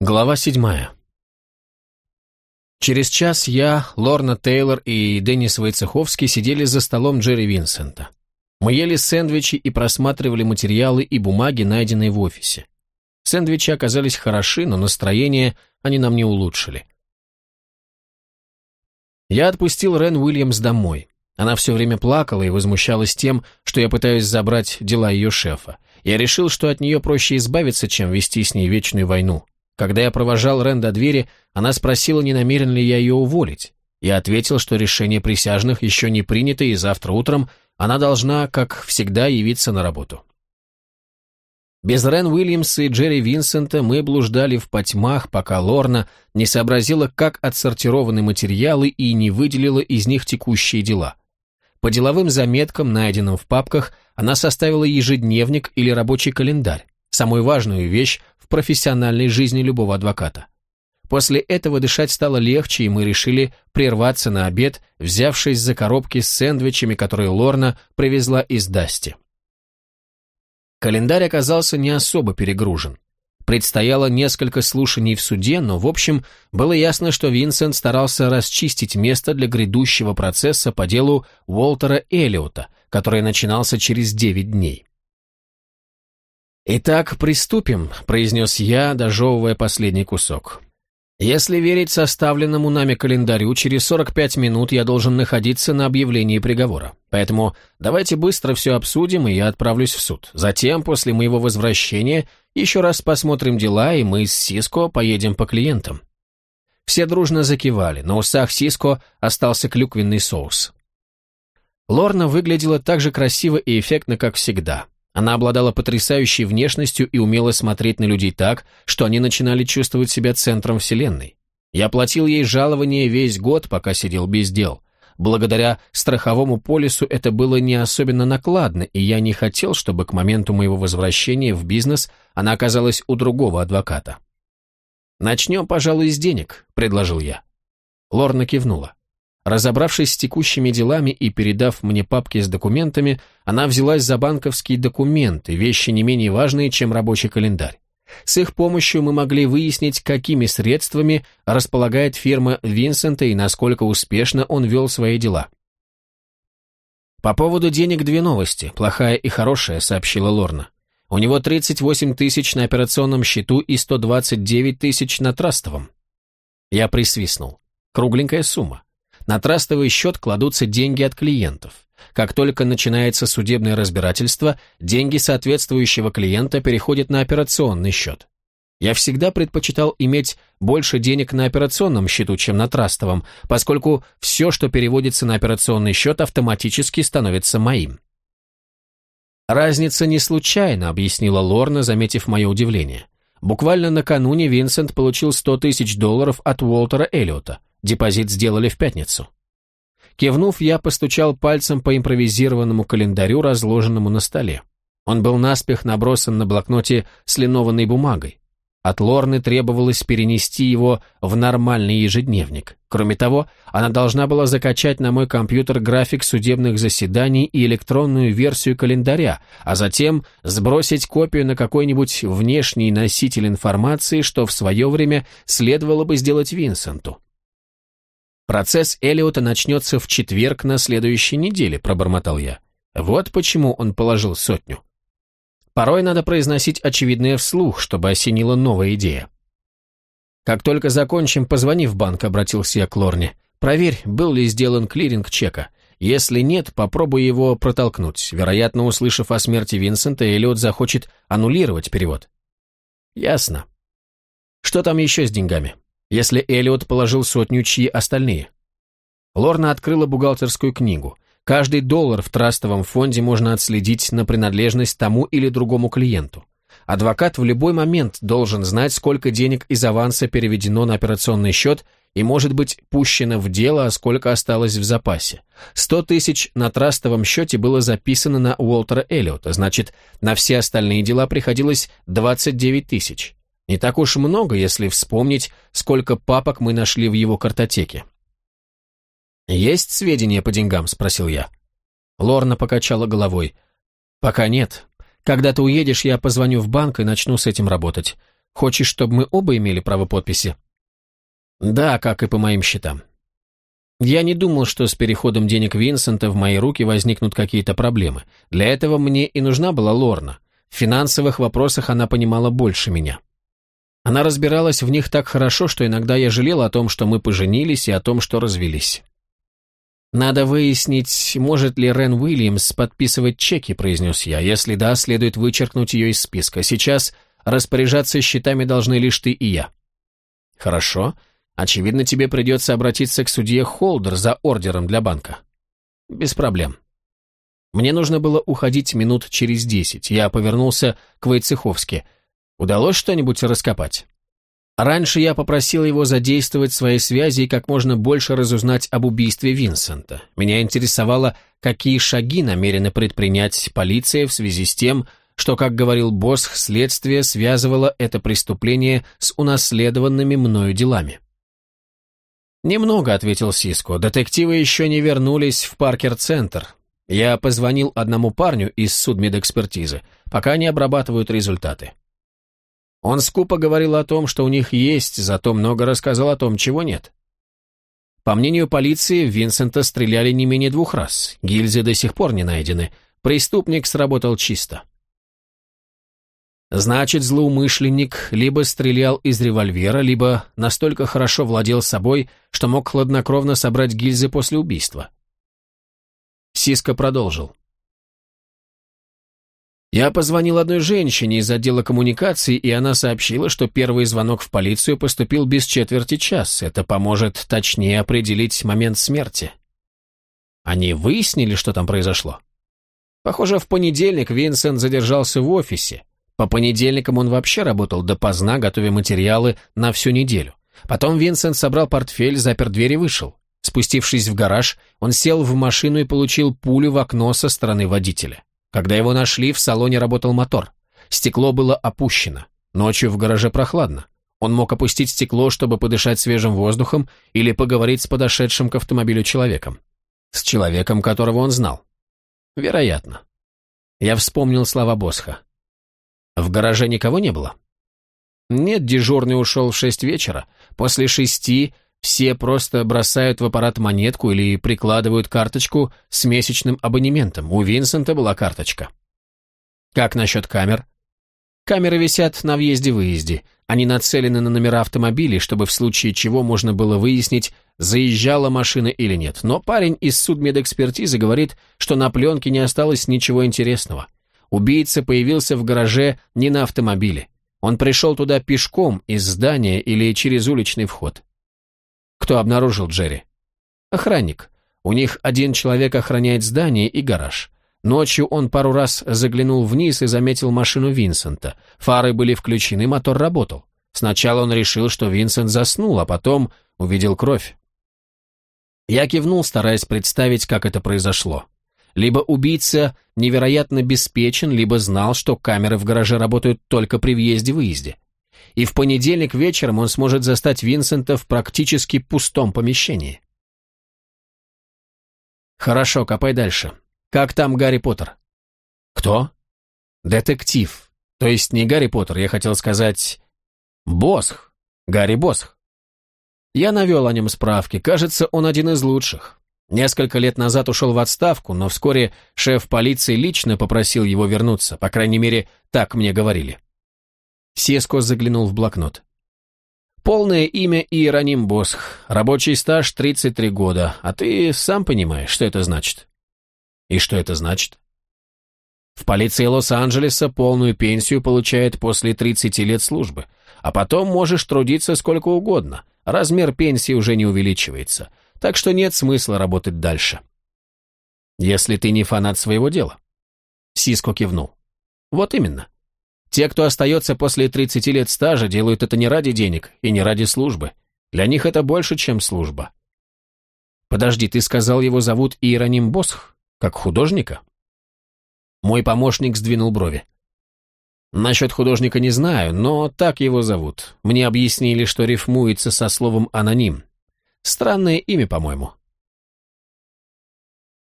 Глава седьмая. Через час я, Лорна Тейлор и Деннис Войцеховский сидели за столом Джерри Винсента. Мы ели сэндвичи и просматривали материалы и бумаги, найденные в офисе. Сэндвичи оказались хороши, но настроение они нам не улучшили. Я отпустил Рен Уильямс домой. Она все время плакала и возмущалась тем, что я пытаюсь забрать дела ее шефа. Я решил, что от нее проще избавиться, чем вести с ней вечную войну. Когда я провожал Рен до двери, она спросила, не намерен ли я ее уволить. Я ответил, что решение присяжных еще не принято, и завтра утром она должна, как всегда, явиться на работу. Без Рен Уильямса и Джерри Винсента мы блуждали в потьмах, пока Лорна не сообразила, как отсортированы материалы и не выделила из них текущие дела. По деловым заметкам, найденным в папках, она составила ежедневник или рабочий календарь, самую важную вещь профессиональной жизни любого адвоката. После этого дышать стало легче, и мы решили прерваться на обед, взявшись за коробки с сэндвичами, которые Лорна привезла из Дасти. Календарь оказался не особо перегружен. Предстояло несколько слушаний в суде, но, в общем, было ясно, что Винсент старался расчистить место для грядущего процесса по делу Уолтера Эллиота, который начинался через девять дней. «Итак, приступим», — произнес я, дожевывая последний кусок. «Если верить составленному нами календарю, через 45 минут я должен находиться на объявлении приговора. Поэтому давайте быстро все обсудим, и я отправлюсь в суд. Затем, после моего возвращения, еще раз посмотрим дела, и мы с Сиско поедем по клиентам». Все дружно закивали, на усах Сиско остался клюквенный соус. Лорна выглядела так же красиво и эффектно, как всегда. Она обладала потрясающей внешностью и умела смотреть на людей так, что они начинали чувствовать себя центром вселенной. Я платил ей жалование весь год, пока сидел без дел. Благодаря страховому полису это было не особенно накладно, и я не хотел, чтобы к моменту моего возвращения в бизнес она оказалась у другого адвоката. «Начнем, пожалуй, с денег», — предложил я. Лорна кивнула. Разобравшись с текущими делами и передав мне папки с документами, она взялась за банковские документы, вещи не менее важные, чем рабочий календарь. С их помощью мы могли выяснить, какими средствами располагает фирма Винсента и насколько успешно он вел свои дела. «По поводу денег две новости, плохая и хорошая», — сообщила Лорна. «У него 38 тысяч на операционном счету и 129 тысяч на трастовом». Я присвистнул. Кругленькая сумма. На трастовый счет кладутся деньги от клиентов. Как только начинается судебное разбирательство, деньги соответствующего клиента переходят на операционный счет. Я всегда предпочитал иметь больше денег на операционном счету, чем на трастовом, поскольку все, что переводится на операционный счет, автоматически становится моим. «Разница не случайна», — объяснила Лорна, заметив мое удивление. Буквально накануне Винсент получил 100 тысяч долларов от Уолтера Эллиота. Депозит сделали в пятницу. Кивнув, я постучал пальцем по импровизированному календарю, разложенному на столе. Он был наспех набросан на блокноте с линованной бумагой. От Лорны требовалось перенести его в нормальный ежедневник. Кроме того, она должна была закачать на мой компьютер график судебных заседаний и электронную версию календаря, а затем сбросить копию на какой-нибудь внешний носитель информации, что в свое время следовало бы сделать Винсенту. «Процесс Элиота начнется в четверг на следующей неделе», — пробормотал я. «Вот почему он положил сотню». Порой надо произносить очевидное вслух, чтобы осенила новая идея. «Как только закончим, позвони в банк», — обратился я к Лорне. «Проверь, был ли сделан клиринг чека. Если нет, попробуй его протолкнуть. Вероятно, услышав о смерти Винсента, Эллиот захочет аннулировать перевод». «Ясно. Что там еще с деньгами?» Если Элиот положил сотню, чьи остальные? Лорна открыла бухгалтерскую книгу. Каждый доллар в трастовом фонде можно отследить на принадлежность тому или другому клиенту. Адвокат в любой момент должен знать, сколько денег из аванса переведено на операционный счет и может быть пущено в дело, а сколько осталось в запасе. 100 тысяч на трастовом счете было записано на Уолтера Эллиота, значит, на все остальные дела приходилось 29 тысяч. Не так уж много, если вспомнить, сколько папок мы нашли в его картотеке. «Есть сведения по деньгам?» – спросил я. Лорна покачала головой. «Пока нет. Когда ты уедешь, я позвоню в банк и начну с этим работать. Хочешь, чтобы мы оба имели право подписи? Да, как и по моим счетам. Я не думал, что с переходом денег Винсента в мои руки возникнут какие-то проблемы. Для этого мне и нужна была Лорна. В финансовых вопросах она понимала больше меня. Она разбиралась в них так хорошо, что иногда я жалел о том, что мы поженились, и о том, что развелись. «Надо выяснить, может ли Рен Уильямс подписывать чеки», — произнес я. «Если да, следует вычеркнуть ее из списка. Сейчас распоряжаться счетами должны лишь ты и я». «Хорошо. Очевидно, тебе придется обратиться к судье Холдер за ордером для банка». «Без проблем». Мне нужно было уходить минут через десять. Я повернулся к Войцеховски. «Удалось что-нибудь раскопать?» Раньше я попросил его задействовать свои связи и как можно больше разузнать об убийстве Винсента. Меня интересовало, какие шаги намерены предпринять полиция в связи с тем, что, как говорил Босх, следствие связывало это преступление с унаследованными мною делами. «Немного», — ответил Сиско. «Детективы еще не вернулись в Паркер-центр. Я позвонил одному парню из судмедэкспертизы, пока не обрабатывают результаты. Он скупо говорил о том, что у них есть, зато много рассказал о том, чего нет. По мнению полиции, Винсента стреляли не менее двух раз. Гильзы до сих пор не найдены. Преступник сработал чисто. Значит, злоумышленник либо стрелял из револьвера, либо настолько хорошо владел собой, что мог хладнокровно собрать гильзы после убийства. Сиска продолжил. Я позвонил одной женщине из отдела коммуникаций, и она сообщила, что первый звонок в полицию поступил без четверти час. Это поможет точнее определить момент смерти. Они выяснили, что там произошло? Похоже, в понедельник Винсент задержался в офисе. По понедельникам он вообще работал допоздна, готовя материалы на всю неделю. Потом Винсент собрал портфель, запер дверь и вышел. Спустившись в гараж, он сел в машину и получил пулю в окно со стороны водителя. Когда его нашли, в салоне работал мотор. Стекло было опущено. Ночью в гараже прохладно. Он мог опустить стекло, чтобы подышать свежим воздухом или поговорить с подошедшим к автомобилю человеком. С человеком, которого он знал. Вероятно. Я вспомнил слова Босха. В гараже никого не было? Нет, дежурный ушел в шесть вечера. После шести все просто бросают в аппарат монетку или прикладывают карточку с месячным абонементом. У Винсента была карточка. Как насчет камер? Камеры висят на въезде-выезде. Они нацелены на номера автомобилей, чтобы в случае чего можно было выяснить, заезжала машина или нет. Но парень из судмедэкспертизы говорит, что на пленке не осталось ничего интересного. Убийца появился в гараже не на автомобиле. Он пришел туда пешком из здания или через уличный вход. Кто обнаружил Джерри? Охранник. У них один человек охраняет здание и гараж. Ночью он пару раз заглянул вниз и заметил машину Винсента. Фары были включены, мотор работал. Сначала он решил, что Винсент заснул, а потом увидел кровь. Я кивнул, стараясь представить, как это произошло. Либо убийца невероятно беспечен, либо знал, что камеры в гараже работают только при въезде-выезде и в понедельник вечером он сможет застать Винсента в практически пустом помещении. Хорошо, копай дальше. Как там Гарри Поттер? Кто? Детектив. То есть не Гарри Поттер, я хотел сказать... Босх. Гарри Босх. Я навел о нем справки. Кажется, он один из лучших. Несколько лет назад ушел в отставку, но вскоре шеф полиции лично попросил его вернуться. По крайней мере, так мне говорили. Сеско заглянул в блокнот. Полное имя Иероним Босх, рабочий стаж 33 года, а ты сам понимаешь, что это значит. И что это значит? В полиции Лос-Анджелеса полную пенсию получает после 30 лет службы, а потом можешь трудиться сколько угодно, размер пенсии уже не увеличивается, так что нет смысла работать дальше. Если ты не фанат своего дела. Сиско кивнул. Вот именно. Те, кто остается после 30 лет стажа, делают это не ради денег и не ради службы. Для них это больше, чем служба. Подожди, ты сказал, его зовут Иероним Босх, как художника? Мой помощник сдвинул брови. Насчет художника не знаю, но так его зовут. Мне объяснили, что рифмуется со словом «аноним». Странное имя, по-моему.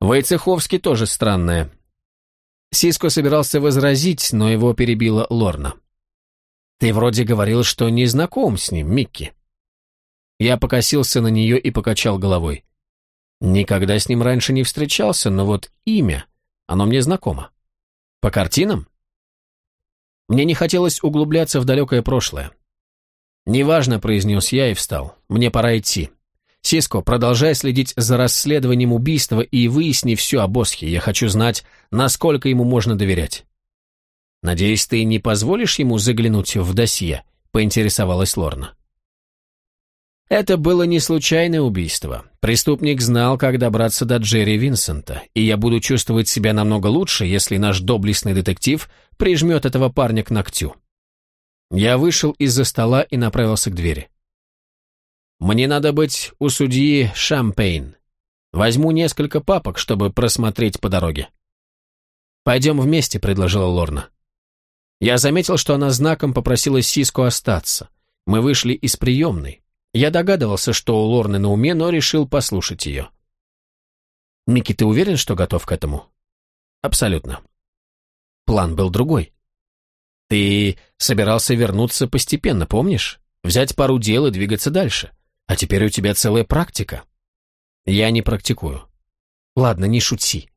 Войцеховский тоже странное. Сиско собирался возразить, но его перебила Лорна. Ты вроде говорил, что не знаком с ним, Микки. Я покосился на нее и покачал головой. Никогда с ним раньше не встречался, но вот имя, оно мне знакомо. По картинам? Мне не хотелось углубляться в далекое прошлое. «Неважно», — произнес я и встал. «Мне пора идти. Сиско, продолжай следить за расследованием убийства и выясни все о Босхе. Я хочу знать, насколько ему можно доверять». «Надеюсь, ты не позволишь ему заглянуть в досье?» — поинтересовалась Лорна. Это было не случайное убийство. Преступник знал, как добраться до Джерри Винсента, и я буду чувствовать себя намного лучше, если наш доблестный детектив прижмет этого парня к ногтю. Я вышел из-за стола и направился к двери. Мне надо быть у судьи Шампейн. Возьму несколько папок, чтобы просмотреть по дороге. «Пойдем вместе», — предложила Лорна. Я заметил, что она знаком попросила Сиску остаться. Мы вышли из приемной. Я догадывался, что у Лорны на уме, но решил послушать ее. «Микки, ты уверен, что готов к этому?» «Абсолютно». План был другой. «Ты собирался вернуться постепенно, помнишь? Взять пару дел и двигаться дальше. А теперь у тебя целая практика». «Я не практикую». «Ладно, не шути».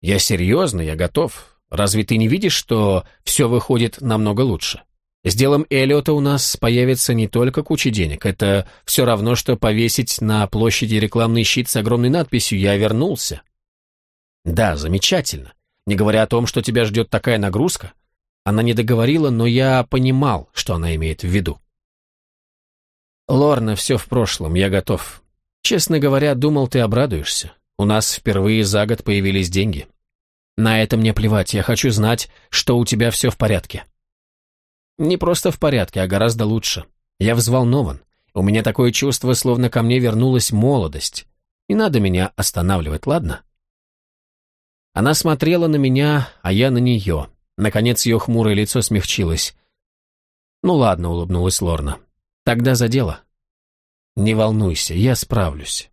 «Я серьезно, я готов. Разве ты не видишь, что все выходит намного лучше?» С делом Эллиота у нас появится не только куча денег, это все равно, что повесить на площади рекламный щит с огромной надписью «Я вернулся». Да, замечательно. Не говоря о том, что тебя ждет такая нагрузка. Она не договорила, но я понимал, что она имеет в виду. Лорна, все в прошлом, я готов. Честно говоря, думал, ты обрадуешься. У нас впервые за год появились деньги. На это мне плевать, я хочу знать, что у тебя все в порядке. Не просто в порядке, а гораздо лучше. Я взволнован. У меня такое чувство, словно ко мне вернулась молодость. Не надо меня останавливать, ладно? Она смотрела на меня, а я на нее. Наконец ее хмурое лицо смягчилось. «Ну ладно», — улыбнулась Лорна. «Тогда за дело». «Не волнуйся, я справлюсь.